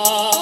Ah.